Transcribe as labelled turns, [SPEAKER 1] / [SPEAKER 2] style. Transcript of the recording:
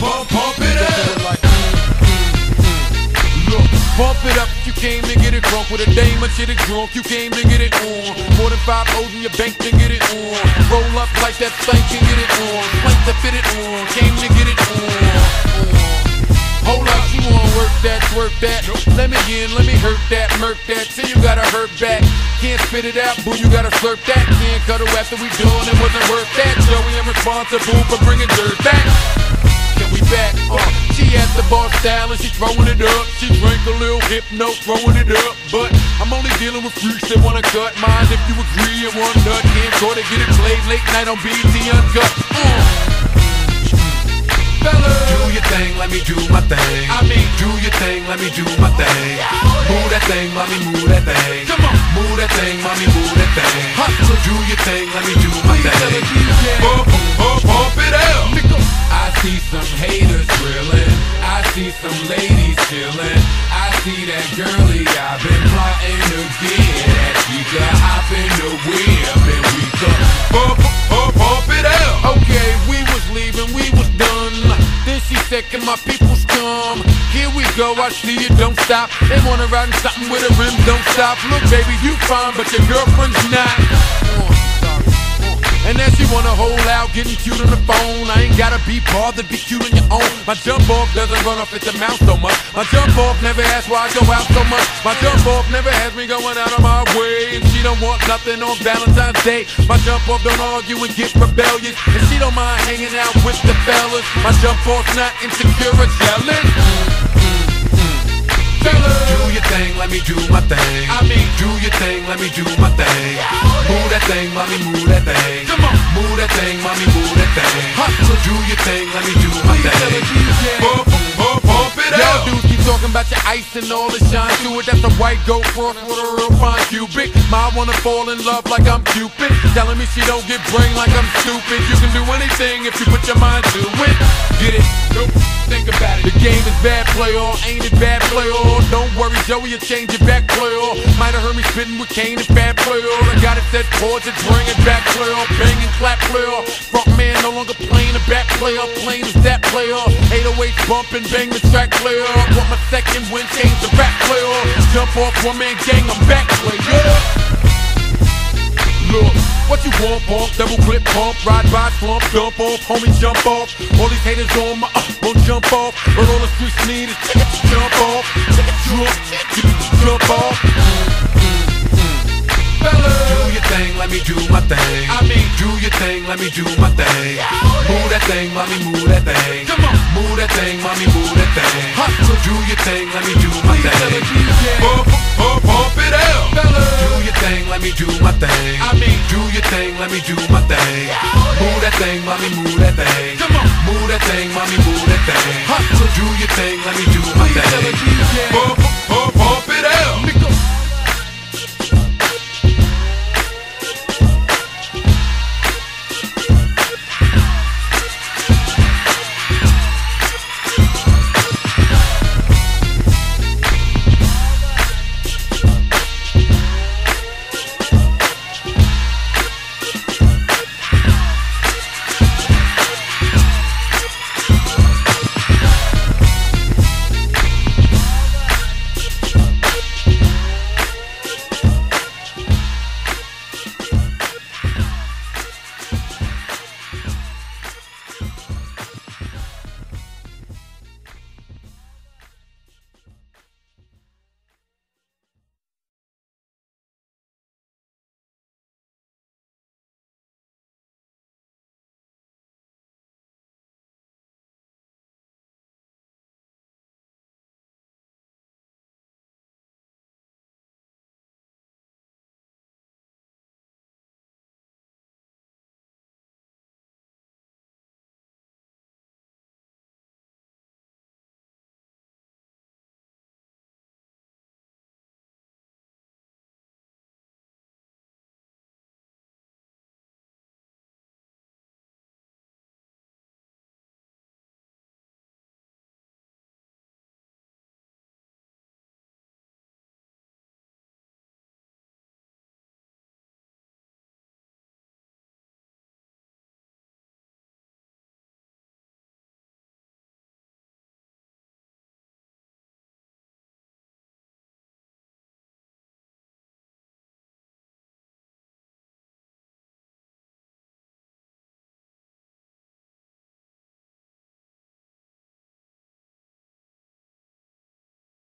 [SPEAKER 1] pump it up. Look, it up, you came to get it drunk with a dame or shit it drunk, you came to get it on. More than five O's in your bank to get it on. Roll up like that thing can get it on. Plank to fit it on, came to get it on. on. Hold up, you wanna work that, work that. Let me in, let me hurt that, murk that. Say you gotta hurt back. Can't spit it out, boo, you gotta slurp that. Can't cut her after we done, it wasn't worth that. Joey, I'm responsible for bringing dirt back. Back? Uh, she at the bar style and she throwing it up. She drank a little hypno, throwing it up. But I'm only dealing with freaks that wanna cut mine. If you agree, and one nut can't go to get it played late night on BET Uncut. Uh.
[SPEAKER 2] Do your thing, let me do my thing.
[SPEAKER 1] I mean,
[SPEAKER 2] Do your thing, let me do my thing. Move that thing, mommy, move that thing.
[SPEAKER 1] Come on.
[SPEAKER 2] Move that thing, mommy, move that thing.
[SPEAKER 1] Hustle.
[SPEAKER 2] Do your thing, let me do my
[SPEAKER 1] Please tell the
[SPEAKER 2] thing. See some ladies chilling. I see that girlie I've been plotting to get at. She could hop in the whip and we could pump, pump, pump it out.
[SPEAKER 1] Okay, we was leaving, we was done. Then she said, Can my peoples come? Here we go, I see you, don't stop. They wanna ride in something with a rim, don't stop. Look, baby, you fine, but your girlfriend's not. Uh. And then she wanna hold out, getting cute on the phone. I ain't gotta be bothered, be cute on your own. My jump off doesn't run off at the mouth so much. My jump off never asks why I go out so much. My jump off never has me going out of my way. And she don't want nothing on Valentine's Day. My jump off don't argue and get rebellious. And she don't mind hanging out with the fellas. My jump off's not insecure or jealous. Fellas.
[SPEAKER 2] Do your thing, let me do my thing.
[SPEAKER 1] I mean,
[SPEAKER 2] Do your thing, let me do my thing. Move that thing, mommy, move that thing.
[SPEAKER 1] Come on.
[SPEAKER 2] Move that thing, mommy, move that thing.
[SPEAKER 1] Hustle.
[SPEAKER 2] Do your thing, let me do my
[SPEAKER 1] Please tell the
[SPEAKER 2] thing.
[SPEAKER 1] DJ.
[SPEAKER 2] Pump, pump, pump it
[SPEAKER 1] Y'all
[SPEAKER 2] out.
[SPEAKER 1] dudes keep talking about your ice and all the shine to it. That's a white gold cross with a real fine cubic. Ma wanna fall in love like I'm Cupid. Telling me she don't get brain like I'm stupid. You can do anything if you put your mind to it. Get it? Nope. Think about it. The game is bad play all, ain't it bad play all? Don't worry, Joey, you change it back play all. Might have heard me spitting with Kane and bad play all. I got it set chords and bring it back play all. Bang and clap play all. Front man no longer playing the back play all. Playing is that play all. 808 bump and bang the track play all. My second win, change the rap play. Jump off one man gang, I'm back play. Look, what you want, pump, double clip, pump, ride by, slump, jump off, homie, jump off. All these haters on my, uh, won't jump off. But all the streets need is jump off, jump, jump off. Fellas,
[SPEAKER 2] Do your thing, let me do my thing.
[SPEAKER 1] I mean,
[SPEAKER 2] Do your thing, let me do my thing. Move that thing, mommy, move that thing.
[SPEAKER 1] Come on.
[SPEAKER 2] Move that thing, mommy, move that thing.
[SPEAKER 1] Hustle.
[SPEAKER 2] Do your thing, let me do my
[SPEAKER 1] Please tell the
[SPEAKER 2] thing. Pump, pump, pump it out.
[SPEAKER 1] Fellas.
[SPEAKER 2] Do your thing, let me do my thing.
[SPEAKER 1] I mean,
[SPEAKER 2] Do your thing, let me do my thing. Move that thing, mommy, move that thing.
[SPEAKER 1] Come on.
[SPEAKER 2] Move that thing, mommy, move that thing.
[SPEAKER 1] Hustle.
[SPEAKER 2] Do your thing, let me do